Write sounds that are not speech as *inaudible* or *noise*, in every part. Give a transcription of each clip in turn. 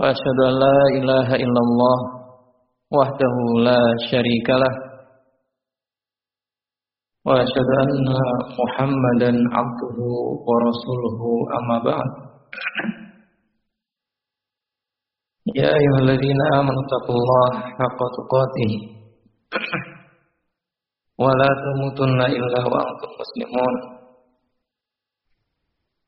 Wa ashadu an illallah Wahdahu la syarikalah Wa ashadu muhammadan abduhu wa rasuluhu amma ba'd Ya ayuhal ladhina amanu taqullah haqqa tuqatih Wa la tumutunna illa wa antum muslimun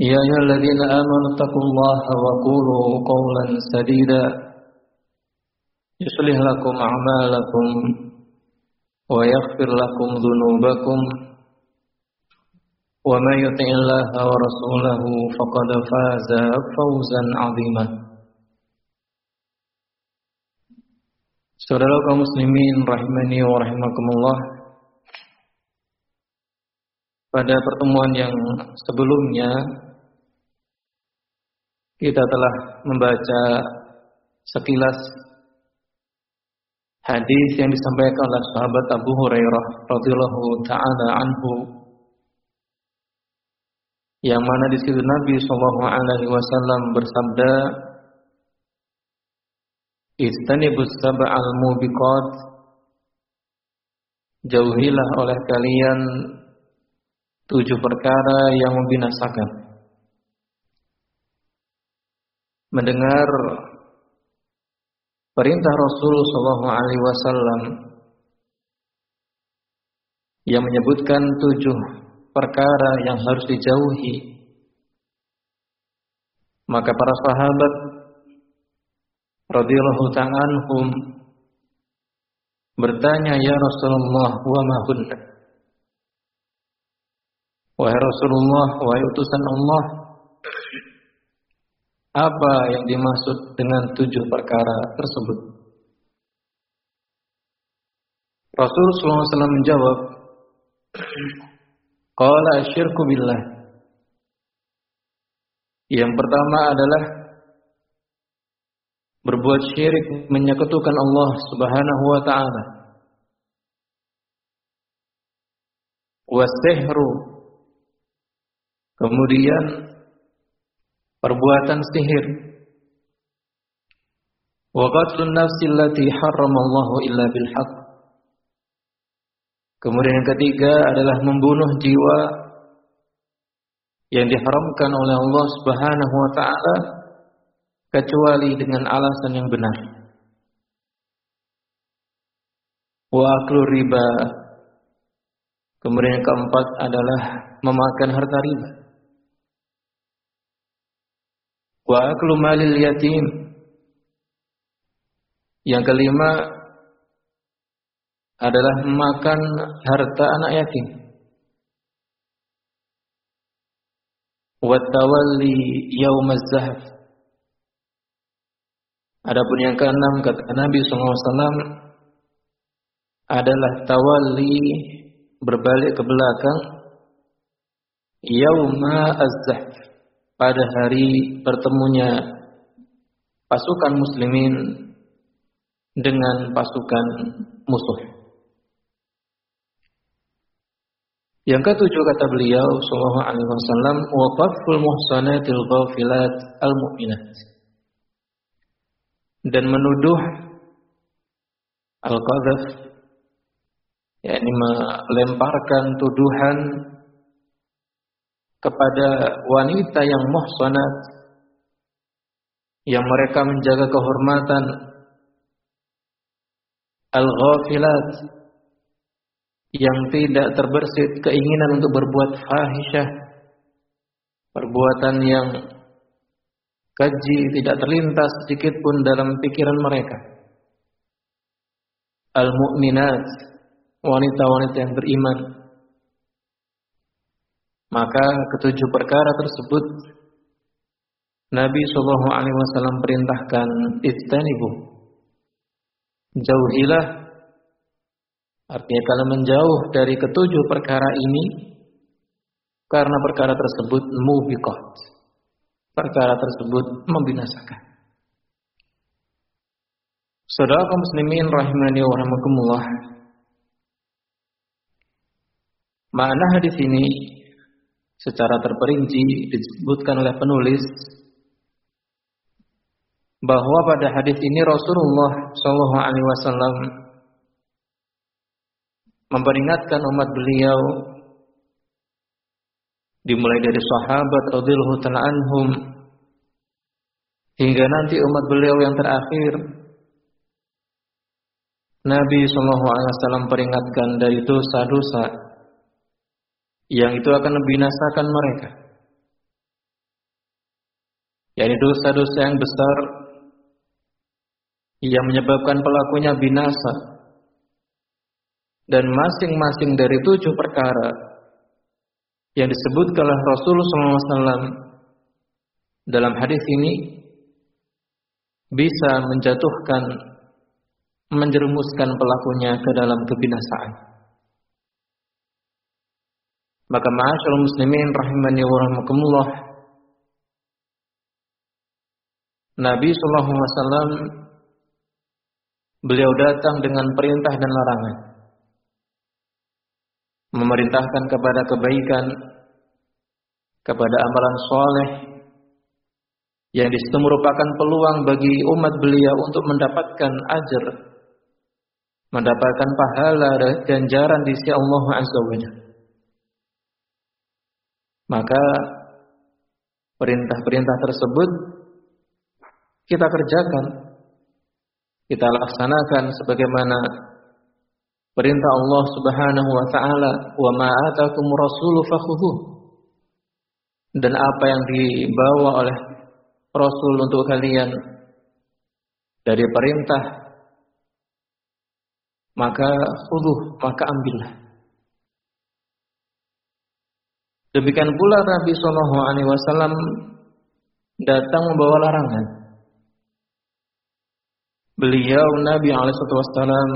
يا أيها الذين آمنوا اتقوا الله وقولوا قولا سديدا يصلح لكم أعمالكم ويغفر لكم ذنوبكم ومن يطع الله ورسوله فقد فاز فوزا عظيما Saudara kaum muslimin rahimani wa rahimakumullah Pada pertemuan yang sebelumnya kita telah membaca sekilas hadis yang disampaikan oleh sahabat Abu Hurairah radhiyallahu taala anhu yang mana di situ Nabi sallallahu alaihi wasallam bersabda Istanibus sab'al mubiqat. Jauhilah oleh kalian tujuh perkara yang membinasakan mendengar perintah Rasul Shallallahu Alaihi Wasallam yang menyebutkan tujuh perkara yang harus dijauhi, maka para sahabat radhiyallahu ta'anhum bertanya ya Rasulullah wa ma hunna? Wahai Rasulullah, wahai utusan Allah, apa yang dimaksud dengan tujuh perkara tersebut? Rasulullah SAW menjawab, Qala asyirku billah. Yang pertama adalah berbuat syirik menyekutukan Allah Subhanahu wa taala. Wasihru Kemudian perbuatan sihir. Wa qatlun nafsi allati harramallahu illa bil haqq. Kemudian yang ketiga adalah membunuh jiwa yang diharamkan oleh Allah Subhanahu wa taala kecuali dengan alasan yang benar. Wa riba. Kemudian yang keempat adalah memakan harta riba. Wa aklu malil yatim. Yang kelima adalah makan harta anak yatim. Wa tawalli yaumaz zahf. Adapun yang keenam kata Nabi SAW adalah tawalli berbalik ke belakang yauma az-zahf pada hari bertemunya pasukan muslimin dengan pasukan musuh. Yang ketujuh kata beliau sallallahu alaihi wasallam wa qaful muhsanatil ghafilat al mu'minat. Dan menuduh al-qadzaf yakni melemparkan tuduhan kepada wanita yang muhsanat yang mereka menjaga kehormatan al-ghafilat yang tidak terbersit keinginan untuk berbuat fahisyah perbuatan yang kaji tidak terlintas sedikit pun dalam pikiran mereka. Al-mu'minat wanita-wanita yang beriman maka ketujuh perkara tersebut Nabi Shallallahu Alaihi Wasallam perintahkan istanibu jauhilah. Artinya kalau menjauh dari ketujuh perkara ini karena perkara tersebut mubiqat. Perkara tersebut membinasakan. Saudara kaum muslimin rahimani wa rahmakumullah Makna hadis ini secara terperinci disebutkan oleh penulis bahwa pada hadis ini Rasulullah Shallallahu Alaihi Wasallam memperingatkan umat beliau dimulai dari sahabat radhiyallahu taala anhum hingga nanti umat beliau yang terakhir. Nabi Shallallahu Alaihi Wasallam peringatkan dari dosa-dosa yang itu akan membinasakan mereka. yakni dosa-dosa yang besar yang menyebabkan pelakunya binasa. Dan masing-masing dari tujuh perkara yang disebutkan oleh Rasulullah SAW dalam hadis ini bisa menjatuhkan, menjerumuskan pelakunya ke dalam kebinasaan. Maka ma'asyarul muslimin rahimani wa rahmakumullah Nabi wasallam Beliau datang dengan perintah dan larangan. Memerintahkan kepada kebaikan, kepada amalan soleh, yang di situ merupakan peluang bagi umat beliau untuk mendapatkan ajar, mendapatkan pahala dan ganjaran di sisi Allah Azza wa Maka perintah-perintah tersebut kita kerjakan kita laksanakan sebagaimana perintah Allah Subhanahu wa taala, "Wa ma atakum rasulu fakhudhu." Dan apa yang dibawa oleh Rasul untuk kalian dari perintah maka khudhu, maka ambillah. Demikian pula Nabi Shallallahu Alaihi Wasallam datang membawa larangan beliau Nabi Alaihissalam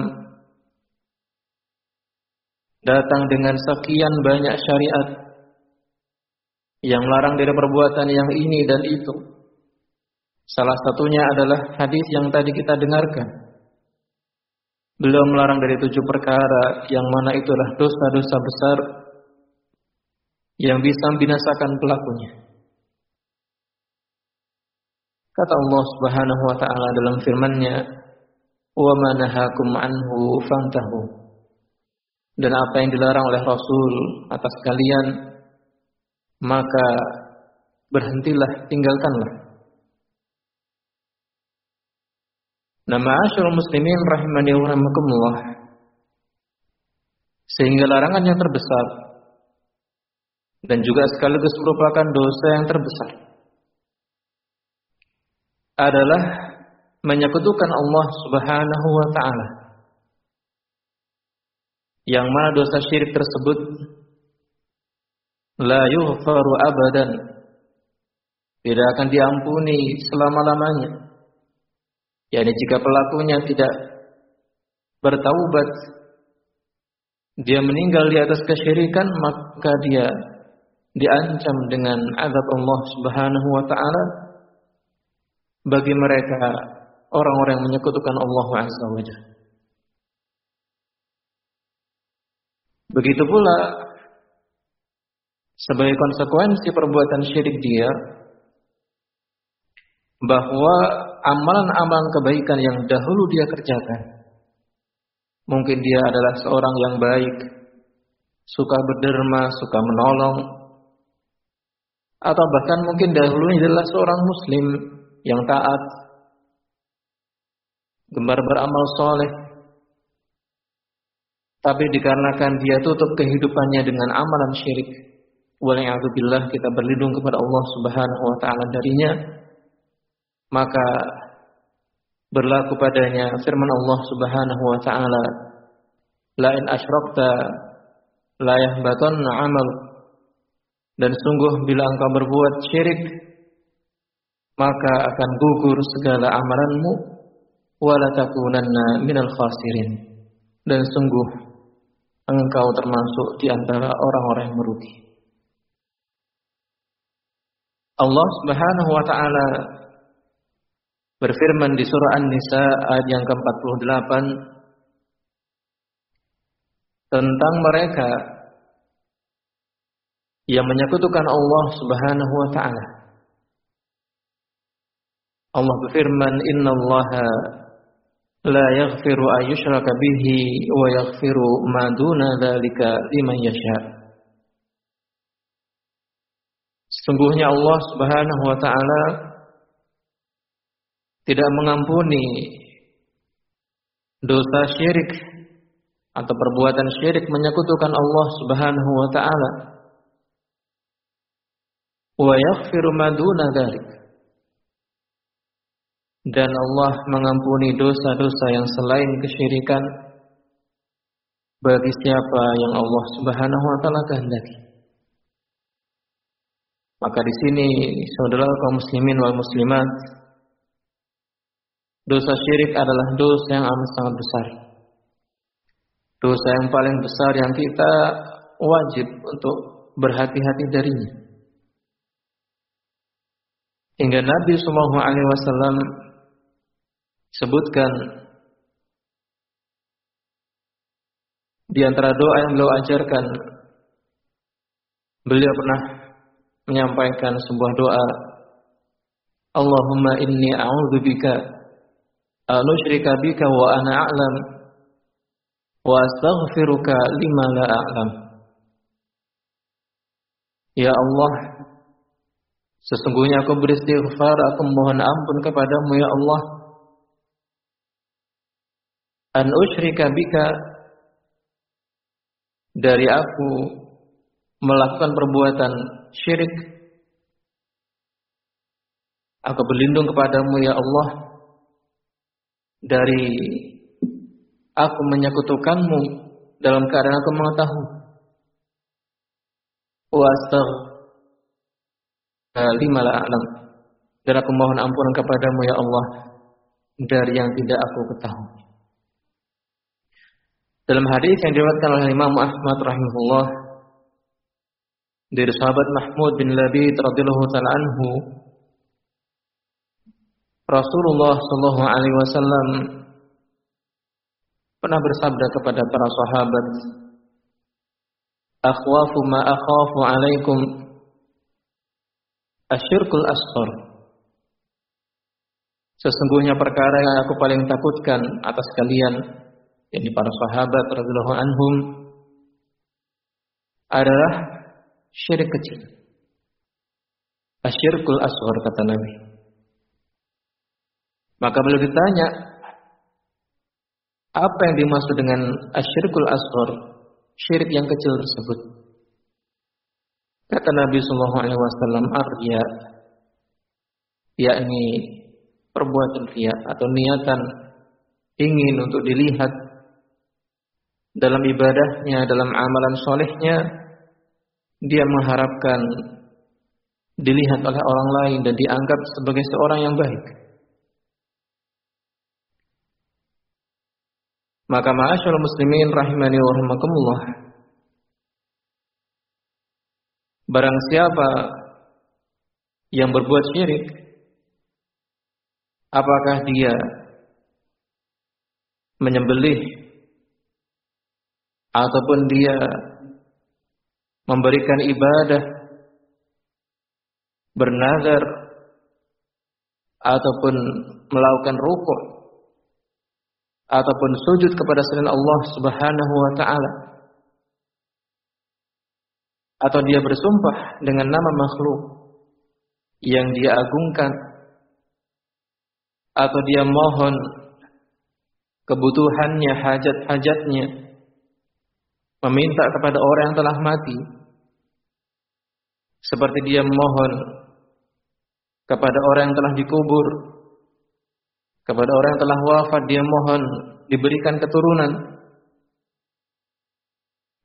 datang dengan sekian banyak syariat yang melarang dari perbuatan yang ini dan itu. Salah satunya adalah hadis yang tadi kita dengarkan. Beliau melarang dari tujuh perkara yang mana itulah dosa-dosa besar yang bisa membinasakan pelakunya. Kata Allah Subhanahu wa taala dalam firman-Nya, "Wa ma nahakum anhu fantahu." Dan apa yang dilarang oleh Rasul atas kalian, maka berhentilah, tinggalkanlah. Nama asyurul muslimin rahimani wa rahimakumullah. Sehingga larangan yang terbesar dan juga sekaligus merupakan dosa yang terbesar adalah menyekutukan Allah Subhanahu wa taala. Yang mana dosa syirik tersebut la yughfaru abadan. Tidak akan diampuni selama-lamanya. Yani jika pelakunya tidak bertaubat, dia meninggal di atas kesyirikan, maka dia diancam dengan azab Allah Subhanahu wa taala bagi mereka orang-orang yang menyekutukan Allah Azza wa Begitu pula sebagai konsekuensi perbuatan syirik dia bahwa amalan-amalan kebaikan yang dahulu dia kerjakan mungkin dia adalah seorang yang baik suka berderma, suka menolong atau bahkan mungkin dahulu adalah seorang muslim yang taat, gemar beramal soleh, tapi dikarenakan dia tutup kehidupannya dengan amalan syirik, waliyahzubillah kita berlindung kepada Allah Subhanahu wa taala darinya, maka berlaku padanya firman Allah Subhanahu wa taala, "La in asyrakta la 'amal." Dan sungguh bila engkau berbuat syirik, maka akan gugur segala amalanmu wala takunanna minal khasirin. Dan sungguh engkau termasuk di antara orang-orang yang merugi. Allah Subhanahu wa taala berfirman di surah An-Nisa ayat yang ke-48 tentang mereka yang menyekutukan Allah Subhanahu wa taala. Allah berfirman, "Innallaha la yaghfiru an yushraka bihi wa yaghfiru ma duna dzalika liman yasha." Sesungguhnya Allah Subhanahu wa taala tidak mengampuni dosa syirik atau perbuatan syirik menyekutukan Allah Subhanahu wa taala. Dan Allah mengampuni dosa-dosa yang selain kesyirikan bagi siapa yang Allah Subhanahu wa taala kehendaki. Maka di sini saudara kaum muslimin wal muslimat dosa syirik adalah dosa yang amat sangat besar. Dosa yang paling besar yang kita wajib untuk berhati-hati darinya. Hingga Nabi Shallallahu Alaihi Wasallam sebutkan di antara doa yang beliau ajarkan, beliau pernah menyampaikan sebuah doa, Allahumma inni a'udzubika an usyrika bika wa ana a'lam wa astaghfiruka lima la a'lam. Ya Allah, sesungguhnya aku beristighfar, aku mohon ampun kepadamu ya Allah. An usyrika bika dari aku melakukan perbuatan syirik. Aku berlindung kepadamu ya Allah dari aku menyekutukanmu dalam keadaan aku mengetahui. Wa lima alam. Dan aku mohon ampunan kepadamu ya Allah dari yang tidak aku ketahui. Dalam hadis yang diriwayatkan oleh Imam Ahmad rahimahullah dari sahabat Mahmud bin Labid radhiyallahu taala anhu Rasulullah sallallahu alaihi wasallam pernah bersabda kepada para sahabat Akhwafu ma akhafu alaikum asyirkul asghar Sesungguhnya perkara yang aku paling takutkan atas kalian yakni para sahabat radhiyallahu anhum adalah syirik kecil. Asyirkul asghar kata Nabi. Maka beliau ditanya, apa yang dimaksud dengan asyirkul asghar, syirik yang kecil tersebut? Kata Nabi sallallahu alaihi wasallam, arya yakni perbuatan riya atau niatan ingin untuk dilihat dalam ibadahnya, dalam amalan solehnya, dia mengharapkan dilihat oleh orang lain dan dianggap sebagai seorang yang baik. Maka ma'asyarul muslimin rahimani wa rahimakumullah. Barang siapa yang berbuat syirik, apakah dia menyembelih ataupun dia memberikan ibadah bernazar ataupun melakukan rukuk ataupun sujud kepada selain Allah Subhanahu wa taala atau dia bersumpah dengan nama makhluk yang dia agungkan atau dia mohon kebutuhannya, hajat-hajatnya, meminta kepada orang yang telah mati, seperti dia mohon kepada orang yang telah dikubur, kepada orang yang telah wafat, dia mohon diberikan keturunan,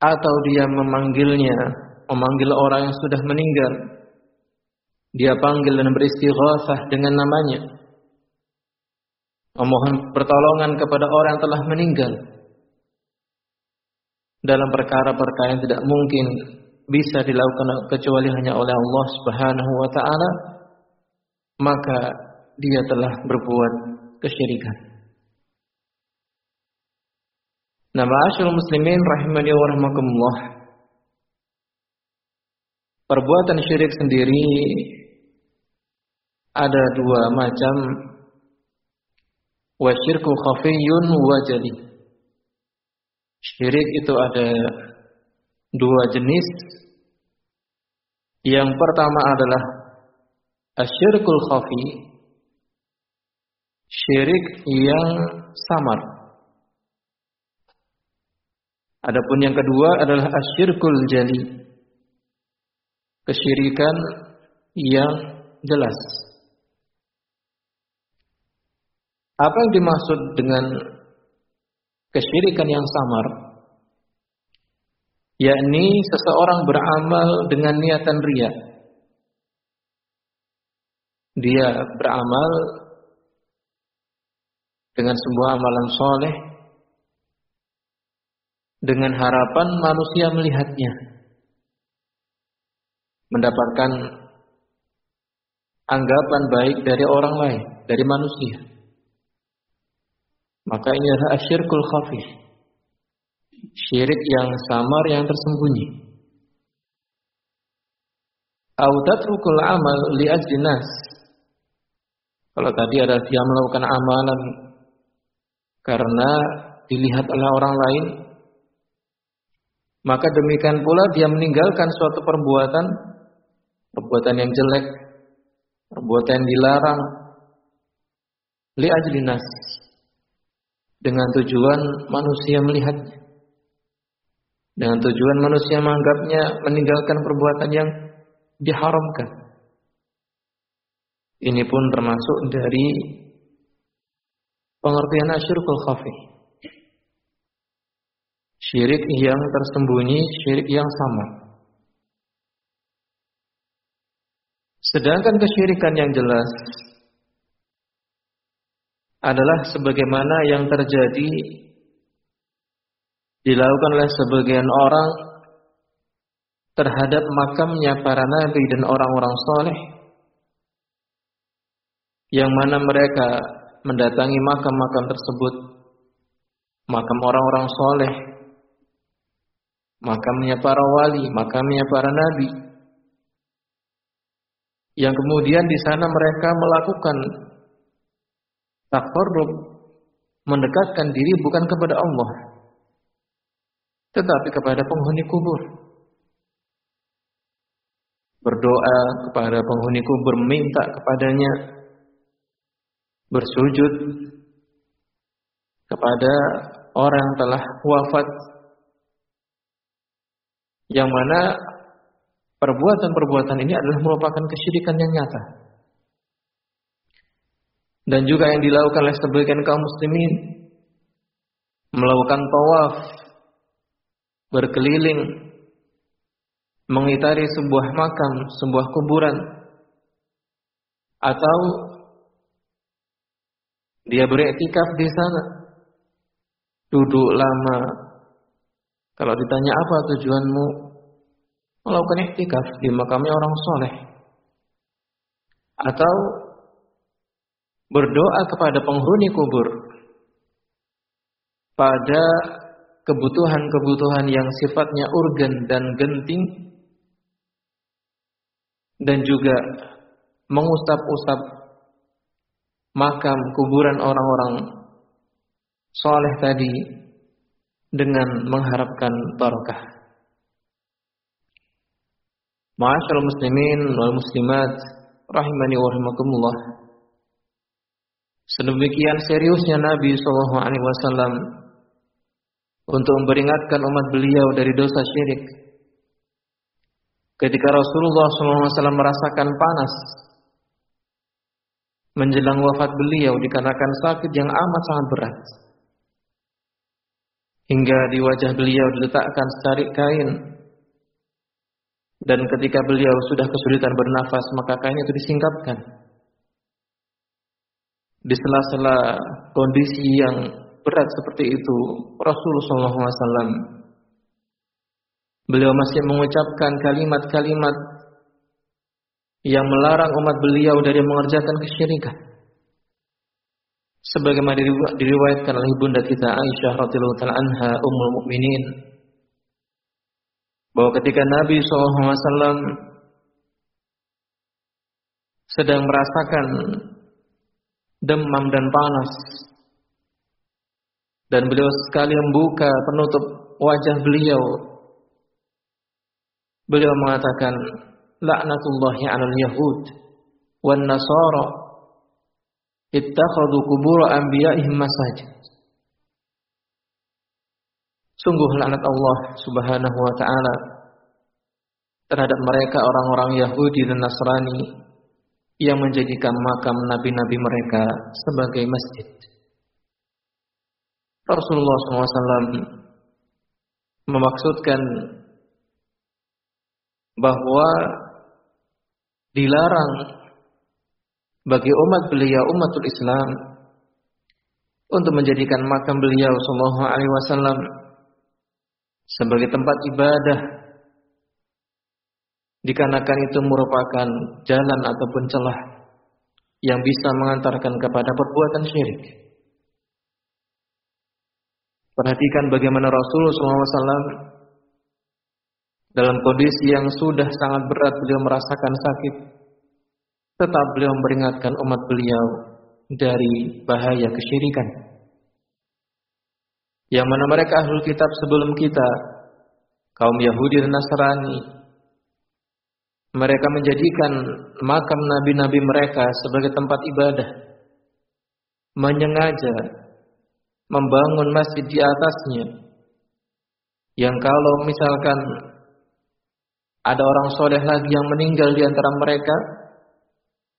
atau dia memanggilnya, memanggil orang yang sudah meninggal, dia panggil dan beristighatsah dengan namanya memohon pertolongan kepada orang yang telah meninggal dalam perkara-perkara yang tidak mungkin bisa dilakukan kecuali hanya oleh Allah Subhanahu wa taala maka dia telah berbuat kesyirikan. Nama asyul muslimin rahimani wa. Perbuatan syirik sendiri ada dua macam wa syirku khafiyun wa jali. Syirik itu ada dua jenis. Yang pertama adalah asyirkul khafi. Syirik yang samar. Adapun yang kedua adalah asyirkul jali. Kesyirikan yang jelas. Apa yang dimaksud dengan kesyirikan yang samar? Yakni seseorang beramal dengan niatan ria. Dia beramal dengan sebuah amalan soleh dengan harapan manusia melihatnya mendapatkan anggapan baik dari orang lain, dari manusia. Maka ini adalah asyirkul khafi. Syirik yang samar yang tersembunyi. Au tatrukul amal li ajnas. Kalau tadi ada dia melakukan amalan karena dilihat oleh orang lain, maka demikian pula dia meninggalkan suatu perbuatan, perbuatan yang jelek, perbuatan yang dilarang, li ajlinas, dengan tujuan manusia melihatnya. Dengan tujuan manusia menganggapnya meninggalkan perbuatan yang diharamkan. Ini pun termasuk dari pengertian asyirkul khafi. Syirik yang tersembunyi, syirik yang sama. Sedangkan kesyirikan yang jelas adalah sebagaimana yang terjadi dilakukan oleh sebagian orang terhadap makamnya para nabi dan orang-orang soleh yang mana mereka mendatangi makam-makam tersebut makam orang-orang soleh makamnya para wali makamnya para nabi yang kemudian di sana mereka melakukan Takarrub mendekatkan diri bukan kepada Allah tetapi kepada penghuni kubur. Berdoa kepada penghuni kubur, minta kepadanya bersujud kepada orang telah wafat yang mana perbuatan-perbuatan ini adalah merupakan kesyirikan yang nyata. Dan juga yang dilakukan oleh sebagian kaum muslimin melakukan tawaf berkeliling mengitari sebuah makam, sebuah kuburan atau dia beriktikaf di sana duduk lama. Kalau ditanya apa tujuanmu melakukan iktikaf di makamnya orang soleh atau berdoa kepada penghuni kubur pada kebutuhan-kebutuhan yang sifatnya urgen dan genting dan juga mengusap-usap makam kuburan orang-orang soleh tadi dengan mengharapkan barakah. Ma'asyal muslimin wal muslimat rahimani wa rahimakumullah. Sedemikian seriusnya Nabi Shallallahu Alaihi Wasallam untuk memperingatkan umat beliau dari dosa syirik. Ketika Rasulullah SAW merasakan panas menjelang wafat beliau dikarenakan sakit yang amat sangat berat. Hingga di wajah beliau diletakkan secari kain. Dan ketika beliau sudah kesulitan bernafas, maka kain itu disingkapkan. Di sela-sela kondisi yang berat seperti itu, Rasulullah SAW beliau masih mengucapkan kalimat-kalimat yang melarang umat beliau dari mengerjakan kesyirikan. Sebagaimana diriwayatkan oleh bunda kita Aisyah radhiyallahu anha ummul mukminin bahwa ketika Nabi SAW sedang merasakan demam dan panas dan beliau sekali membuka penutup wajah beliau beliau mengatakan laknatullahi 'alal yahud wan nasara ittakhadhu qubur anbiya'ihim masajid Sungguh laknat Allah Subhanahu wa taala terhadap mereka orang-orang Yahudi dan Nasrani yang menjadikan makam nabi-nabi mereka sebagai masjid. Rasulullah SAW memaksudkan bahwa dilarang bagi umat beliau umatul Islam untuk menjadikan makam beliau sallallahu alaihi wasallam sebagai tempat ibadah dikarenakan itu merupakan jalan ataupun celah yang bisa mengantarkan kepada perbuatan syirik. Perhatikan bagaimana Rasulullah SAW dalam kondisi yang sudah sangat berat beliau merasakan sakit. Tetap beliau memperingatkan umat beliau dari bahaya kesyirikan. Yang mana mereka ahlul kitab sebelum kita, kaum Yahudi dan Nasrani, mereka menjadikan makam nabi-nabi mereka sebagai tempat ibadah. Menyengaja membangun masjid di atasnya. Yang kalau misalkan ada orang soleh lagi yang meninggal di antara mereka,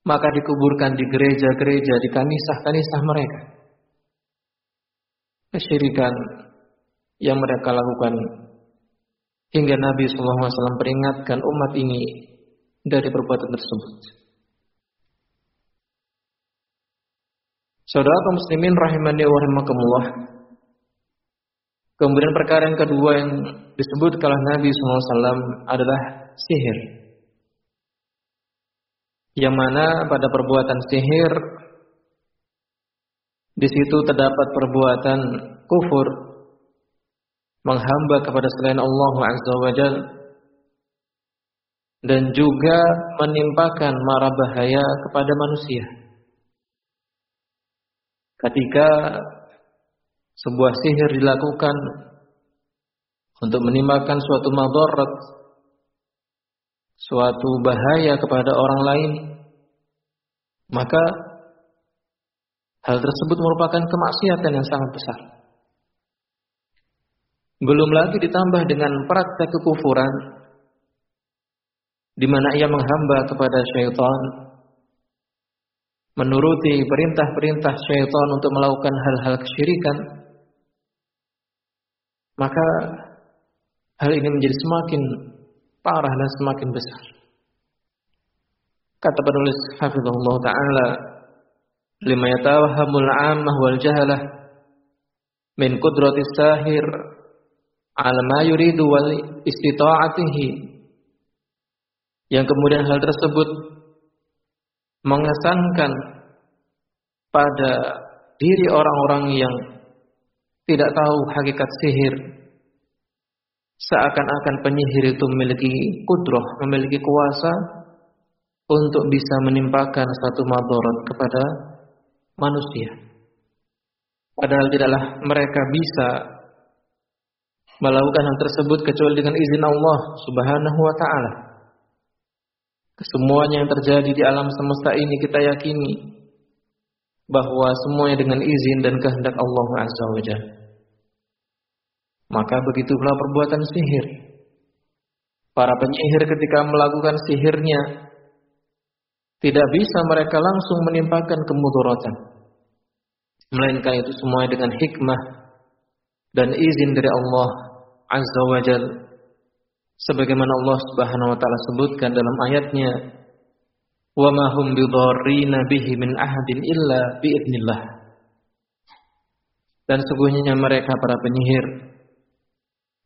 maka dikuburkan di gereja-gereja, di kanisah-kanisah mereka. Kesyirikan yang mereka lakukan hingga Nabi SAW peringatkan umat ini dari perbuatan tersebut. Saudara kaum muslimin rahimani wa rahimakumullah. Kemudian perkara yang kedua yang disebut oleh Nabi SAW adalah sihir. Yang mana pada perbuatan sihir di situ terdapat perbuatan kufur menghamba kepada selain Allah Azza wa Jal dan juga menimpakan mara bahaya kepada manusia. Ketika sebuah sihir dilakukan untuk menimbulkan suatu madarat, suatu bahaya kepada orang lain, maka hal tersebut merupakan kemaksiatan yang sangat besar. Belum lagi ditambah dengan praktek kekufuran di mana ia menghamba kepada syaitan, menuruti perintah-perintah syaitan untuk melakukan hal-hal kesyirikan, maka hal ini menjadi semakin parah dan semakin besar. Kata penulis Hafizullah Ta'ala, lima yatawhamul ammah wal jahalah. Min kudratis sahir ala ma yuridu wal istita'atihi. Yang kemudian hal tersebut mengesankan pada diri orang-orang yang tidak tahu hakikat sihir. Seakan-akan penyihir itu memiliki kudroh, memiliki kuasa untuk bisa menimpakan satu madarat kepada manusia. Padahal tidaklah mereka bisa melakukan hal tersebut kecuali dengan izin Allah Subhanahu wa taala. Semuanya yang terjadi di alam semesta ini kita yakini bahwa semuanya dengan izin dan kehendak Allah Azza wa Jalla. Maka begitulah perbuatan sihir. Para penyihir ketika melakukan sihirnya tidak bisa mereka langsung menimpakan kemudaratan. Melainkan itu semuanya dengan hikmah dan izin dari Allah Azza wa Jalla. Sebagaimana Allah Subhanahu wa taala sebutkan dalam ayatnya wa ma hum bidarrina bihi min ahadin illa biidznillah. Dan sungguhnya mereka para penyihir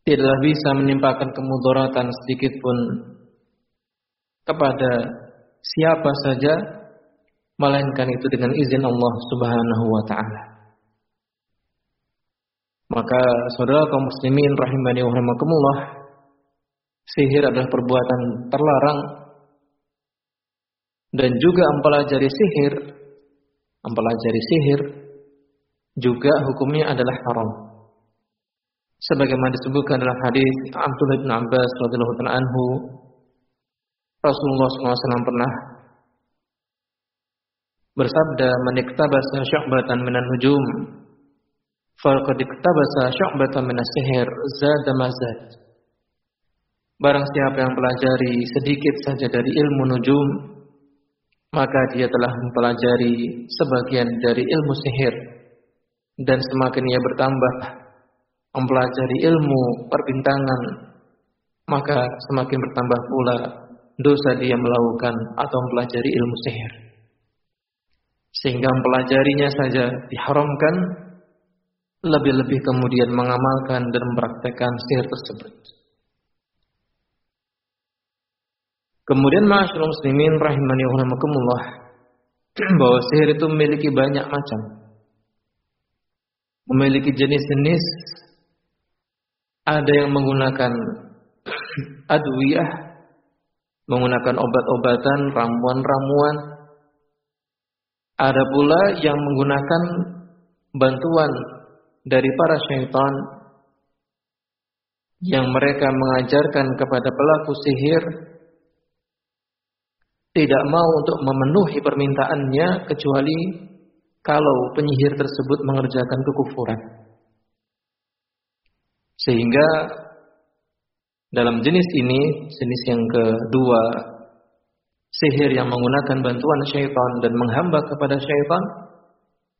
tidaklah bisa menimpakan kemudaratan sedikit pun kepada siapa saja melainkan itu dengan izin Allah Subhanahu wa taala. Maka saudara kaum muslimin rahimani wa rahimakumullah, sihir adalah perbuatan terlarang dan juga mempelajari sihir, mempelajari sihir juga hukumnya adalah haram. Sebagaimana disebutkan dalam hadis Abdullah bin Abbas radhiyallahu anhu, Rasulullah SAW pernah bersabda, "Maniktabasa syu'batan minan nujum, faqad iktabasa syu'batan minas sihir, zada mazad." Barang siapa yang pelajari sedikit saja dari ilmu nujum, maka dia telah mempelajari sebagian dari ilmu sihir dan semakin ia bertambah mempelajari ilmu perbintangan maka semakin bertambah pula dosa dia melakukan atau mempelajari ilmu sihir. Sehingga mempelajarinya saja diharamkan lebih-lebih kemudian mengamalkan dan mempraktekkan sihir tersebut. Kemudian ma'asyiral muslimin rahimani wa *clears throat* bahwa sihir itu memiliki banyak macam. Memiliki jenis-jenis. Ada yang menggunakan *clears throat* adwiyah, menggunakan obat-obatan, ramuan-ramuan. Ada pula yang menggunakan bantuan dari para syaitan yang mereka mengajarkan kepada pelaku sihir tidak mau untuk memenuhi permintaannya kecuali kalau penyihir tersebut mengerjakan kekufuran. Sehingga dalam jenis ini, jenis yang kedua, sihir yang menggunakan bantuan syaitan dan menghamba kepada syaitan,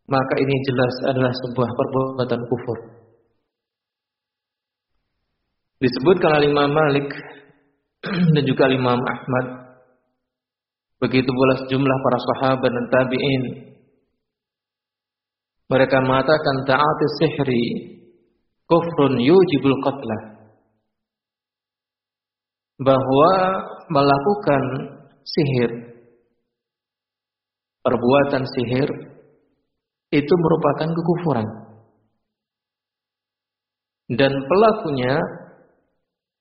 maka ini jelas adalah sebuah perbuatan kufur. Disebutkan oleh Imam Malik *clears throat* dan juga Imam Ahmad Begitu pula sejumlah para sahabat dan tabi'in. Mereka mengatakan ta'ati sihri kufrun yujibul qatlah. Bahwa melakukan sihir, perbuatan sihir, itu merupakan kekufuran. Dan pelakunya,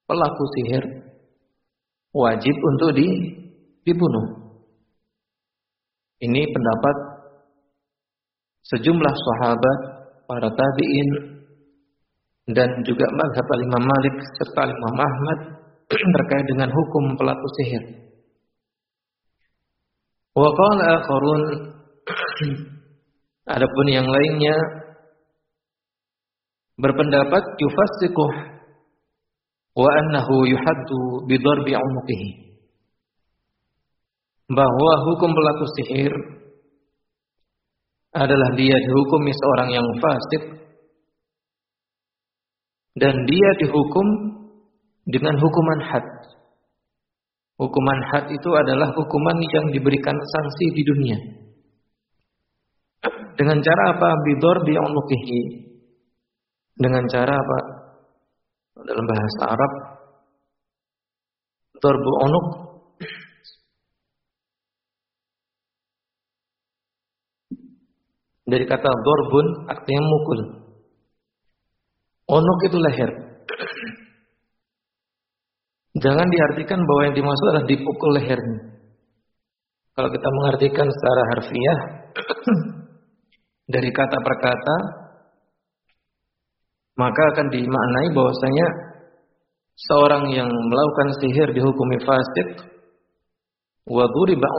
pelaku sihir, wajib untuk di, dibunuh. Ini pendapat sejumlah sahabat, para tabi'in dan juga mazhab Imam Malik serta Imam Ahmad *clears throat* terkait dengan hukum pelaku sihir. Wa qala akharun *clears throat* adapun yang lainnya berpendapat yufassiquh wa annahu yuhaddu bi darbi bahwa hukum pelaku sihir adalah dia dihukumi seorang yang fasik dan dia dihukum dengan hukuman had. Hukuman had itu adalah hukuman yang diberikan sanksi di dunia. Dengan cara apa? Bidor bi unukihi. Dengan cara apa? Dalam bahasa Arab, dorbu unuk Dari kata dorbun artinya mukul. Onok itu leher. Jangan diartikan bahwa yang dimaksud adalah dipukul lehernya. Kalau kita mengartikan secara harfiah *clears throat* dari kata per kata, maka akan dimaknai bahwasanya seorang yang melakukan sihir dihukumi fasik wa duriba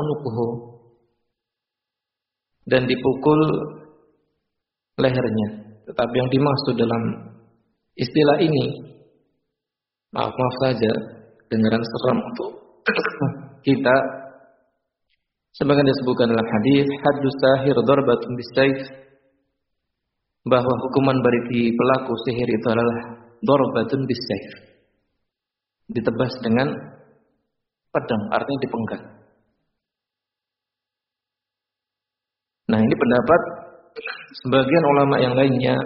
dan dipukul lehernya. Tetapi yang dimaksud dalam istilah ini, maaf maaf saja, dengaran seram untuk kita. Sebagian disebutkan dalam hadis, hadus sahir darbatun bisayf bahwa hukuman bagi pelaku sihir itu adalah darbatun bisayf. Ditebas dengan pedang, artinya dipenggal. Nah, ini pendapat sebagian ulama yang lainnya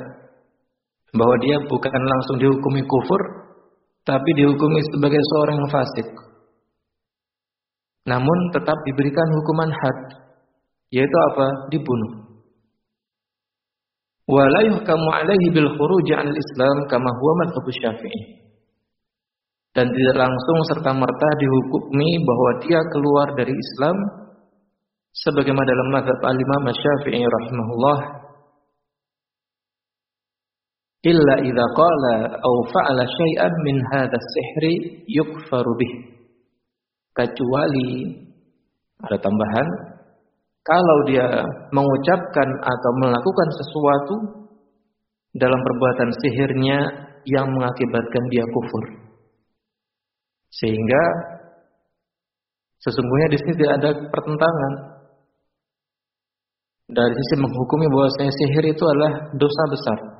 bahwa dia bukan langsung dihukumi kufur, tapi dihukumi sebagai seorang yang fasik. Namun tetap diberikan hukuman had, yaitu apa? Dibunuh. Alaihi bil khuruj Islam kama huwa Syafi'i. Dan tidak langsung serta merta dihukumi bahwa dia keluar dari Islam sebagaimana dalam mazhab al-Imam Syafi'i rahimahullah illa idza qala aw fa'ala syai'an min hadha sihri yukfaru bih. Kecuali ada tambahan kalau dia mengucapkan atau melakukan sesuatu dalam perbuatan sihirnya yang mengakibatkan dia kufur. Sehingga sesungguhnya di sini tidak ada pertentangan. Dari sisi menghukumi bahwasanya sihir itu adalah dosa besar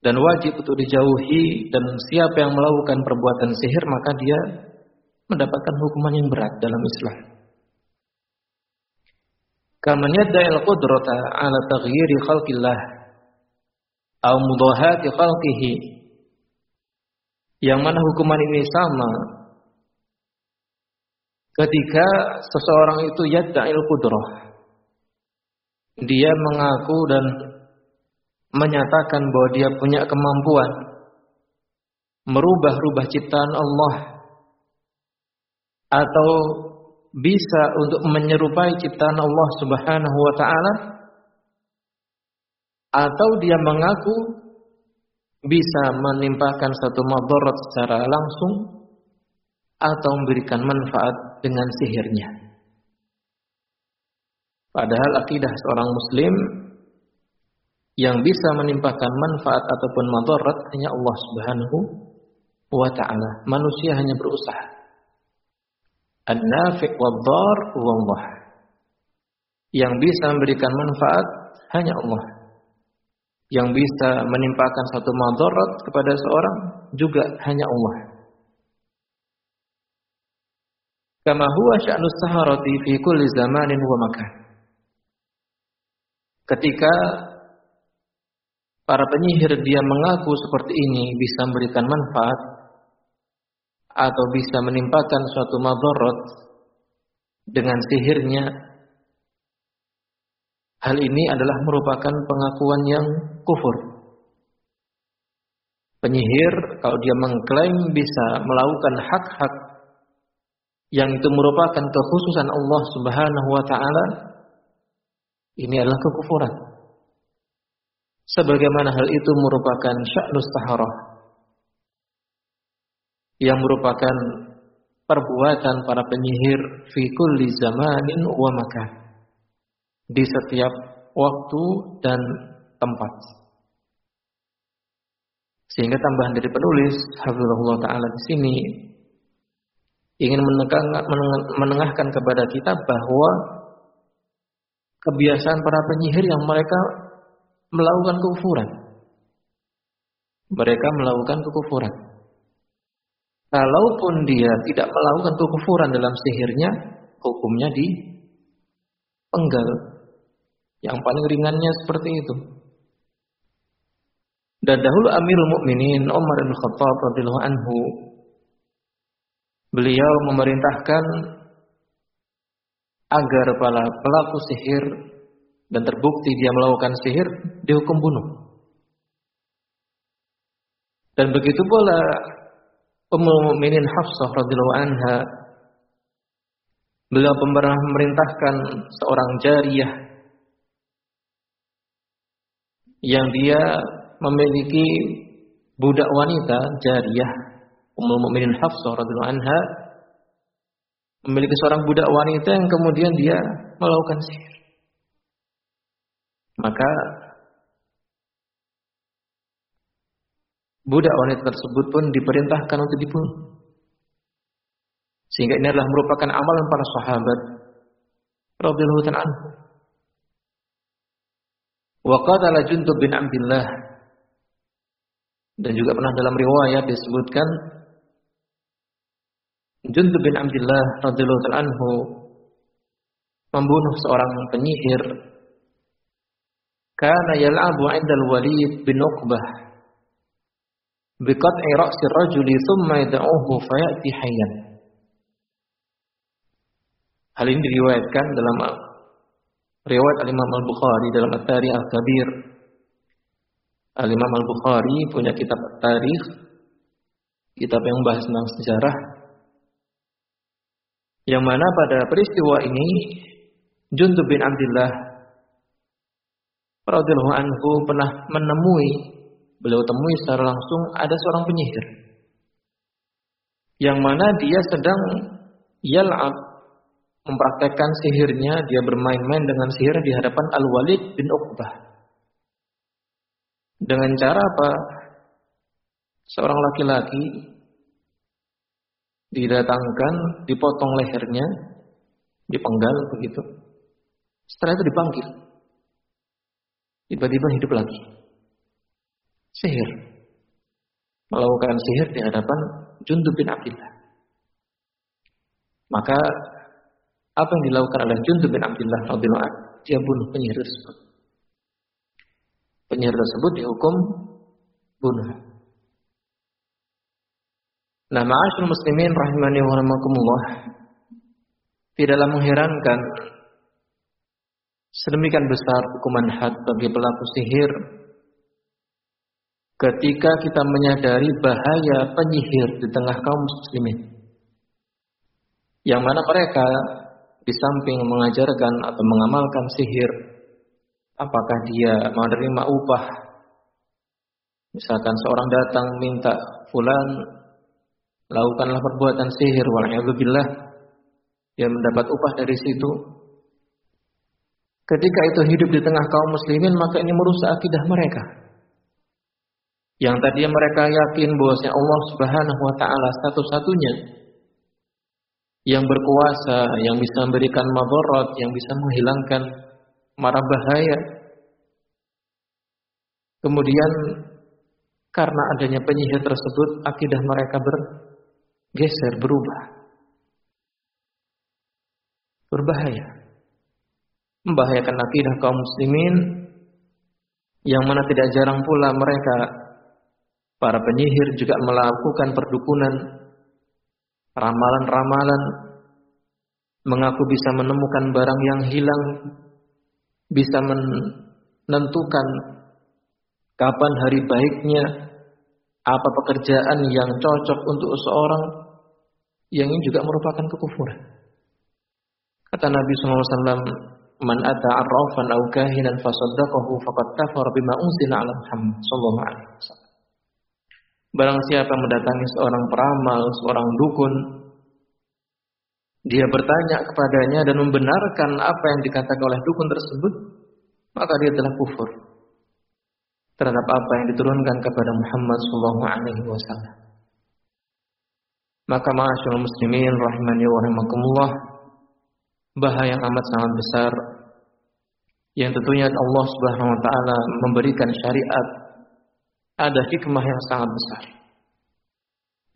dan wajib untuk dijauhi dan siapa yang melakukan perbuatan sihir maka dia mendapatkan hukuman yang berat dalam Islam. Kaman yadda'il qudrata ala taghyiri khalqillah aw mudahati khalqihi yang mana hukuman ini sama ketika seseorang itu yadda'il qudrah dia mengaku dan menyatakan bahwa dia punya kemampuan merubah-rubah ciptaan Allah atau bisa untuk menyerupai ciptaan Allah Subhanahu wa taala atau dia mengaku bisa menimpakan satu madarat secara langsung atau memberikan manfaat dengan sihirnya. Padahal akidah seorang muslim yang bisa menimpakan manfaat ataupun madarat hanya Allah Subhanahu wa taala. Manusia hanya berusaha. An-nafi' wad-dar Allah. Yang bisa memberikan manfaat hanya Allah. Yang bisa menimpakan satu madarat kepada seorang juga hanya Allah. kama huwa sya'nus saharati fi kulli zamanin wa makan. Ketika para penyihir dia mengaku seperti ini bisa memberikan manfaat atau bisa menimpakan suatu madarat dengan sihirnya hal ini adalah merupakan pengakuan yang kufur penyihir kalau dia mengklaim bisa melakukan hak-hak yang itu merupakan kekhususan Allah Subhanahu wa taala ini adalah kekufuran. Sebagaimana hal itu merupakan sya'nus taharah yang merupakan perbuatan para penyihir fi kulli zamanin wa makan di setiap waktu dan tempat. Sehingga tambahan dari penulis Hafizahullah taala di sini ingin menengahkan kepada kita bahwa kebiasaan para penyihir yang mereka melakukan kekufuran. Mereka melakukan kekufuran. Kalaupun dia tidak melakukan kekufuran dalam sihirnya, hukumnya di penggal. Yang paling ringannya seperti itu. Dan dahulu Amirul Mukminin Umar bin Khattab radhiyallahu anhu beliau memerintahkan agar para pelaku sihir dan terbukti dia melakukan sihir dihukum bunuh. Dan begitu pula Ummul Mukminin Hafsah radhiyallahu anha beliau pernah memerintahkan seorang jariyah yang dia memiliki budak wanita jariyah Ummul Mukminin Hafsah radhiyallahu anha memiliki seorang budak wanita yang kemudian dia melakukan sihir. Maka budak wanita tersebut pun diperintahkan untuk dibunuh. Sehingga ini adalah merupakan amalan para sahabat radhiyallahu anhu. Wa Jundub bin Abdullah dan juga pernah dalam riwayat disebutkan Jundub bin Abdullah radhiyallahu membunuh seorang penyihir karena yal'abu 'inda al-Walid bin Uqbah biqat'i ra'si ar-rajuli thumma yad'uhu fayati hayyan Hal ini diriwayatkan dalam riwayat Al-Imam Al-Bukhari dalam At-Tarikh Al-Kabir. Al-Imam Al-Bukhari punya kitab Tarikh, kitab yang membahas tentang sejarah. Yang mana pada peristiwa ini Jundub bin Abdullah radhiyallahu anhu pernah menemui beliau temui secara langsung ada seorang penyihir yang mana dia sedang yal'ab mempraktekkan sihirnya, dia bermain-main dengan sihir di hadapan Al-Walid bin Uqbah. Dengan cara apa? Seorang laki-laki didatangkan, dipotong lehernya, dipenggal begitu. Setelah itu dipanggil. Tiba-tiba hidup lagi. Sihir. Melakukan sihir di hadapan Jundub bin Abdullah. Maka apa yang dilakukan oleh Jundub bin Abdullah radhiyallahu anhu? Dia bunuh penyihir tersebut. Penyihir tersebut dihukum bunuh. Nah, ma'asyul muslimin rahimani wa rahmakumullah. Tidaklah mengherankan sedemikian besar hukuman had bagi pelaku sihir ketika kita menyadari bahaya penyihir di tengah kaum muslimin. Yang mana mereka di samping mengajarkan atau mengamalkan sihir, apakah dia menerima upah? Misalkan seorang datang minta fulan lakukanlah perbuatan sihir wal'iyadzubillah dia mendapat upah dari situ ketika itu hidup di tengah kaum muslimin maka ini merusak akidah mereka yang tadinya mereka yakin bahwasanya Allah Subhanahu wa taala satu-satunya yang berkuasa, yang bisa memberikan madarat, yang bisa menghilangkan marah bahaya. Kemudian karena adanya penyihir tersebut, akidah mereka bergeser, berubah. Berbahaya. Membahayakan akidah kaum muslimin yang mana tidak jarang pula mereka para penyihir juga melakukan perdukunan ramalan-ramalan, mengaku bisa menemukan barang yang hilang, bisa menentukan kapan hari baiknya, apa pekerjaan yang cocok untuk seseorang, yang ini juga merupakan kekufuran. Kata Nabi SAW, Man ata arrafan au kahinan fasaddaqahu faqad kafar bima unzila ala Muhammad sallallahu alaihi wasallam. Barang siapa mendatangi seorang peramal, seorang dukun, dia bertanya kepadanya dan membenarkan apa yang dikatakan oleh dukun tersebut, maka dia telah kufur terhadap apa yang diturunkan kepada Muhammad sallallahu alaihi wasallam. Maka ma'asyiral muslimin rahimani wa rahimakumullah, bahaya yang amat sangat besar yang tentunya Allah Subhanahu wa taala memberikan syariat ada hikmah yang sangat besar.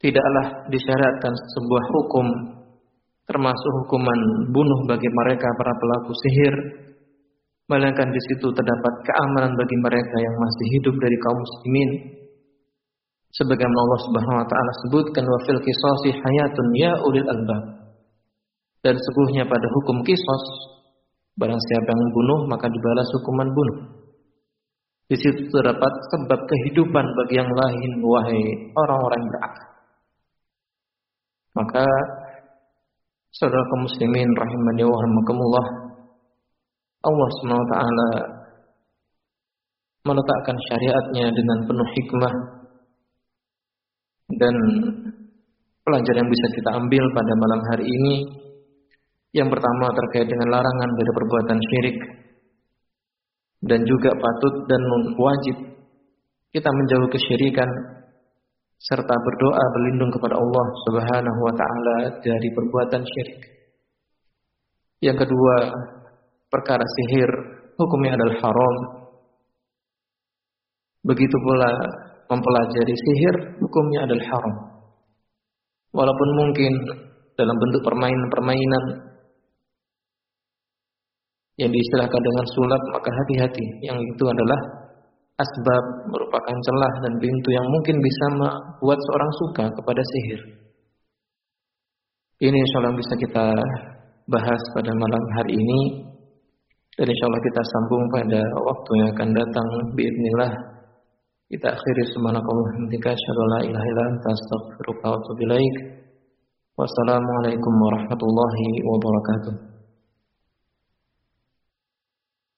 Tidaklah disyariatkan sebuah hukum termasuk hukuman bunuh bagi mereka para pelaku sihir, melainkan di situ terdapat keamanan bagi mereka yang masih hidup dari kaum muslimin. Sebagaimana Allah Subhanahu wa taala sebutkan wa fil qisasi hayatun ya ulil albab. Dan sesungguhnya pada hukum kisos barang siapa yang membunuh maka dibalas hukuman bunuh. Di situ terdapat sebab kehidupan bagi yang lain, wahai orang-orang berakal. Maka saudara kaum muslimin rahimani wa rahimakumullah Allah SWT meletakkan syariatnya dengan penuh hikmah dan pelajaran yang bisa kita ambil pada malam hari ini Yang pertama terkait dengan larangan dari perbuatan syirik dan juga patut dan wajib kita menjauh kesyirikan serta berdoa berlindung kepada Allah Subhanahu wa taala dari perbuatan syirik. Yang kedua, perkara sihir hukumnya adalah haram. Begitu pula mempelajari sihir hukumnya adalah haram. Walaupun mungkin dalam bentuk permainan-permainan yang diistilahkan dengan sulap maka hati-hati. Yang itu adalah asbab merupakan celah dan pintu yang mungkin bisa membuat seorang suka kepada sihir. Ini insya Allah bisa kita bahas pada malam hari ini. Dan insya Allah kita sambung pada waktu yang akan datang. Biidnillah kita akhiri. Subhanakallah. Hamdika asyhadu an la ilaha illa anta. Astaghfiruka wa wassalamualaikum warahmatullahi wabarakatuh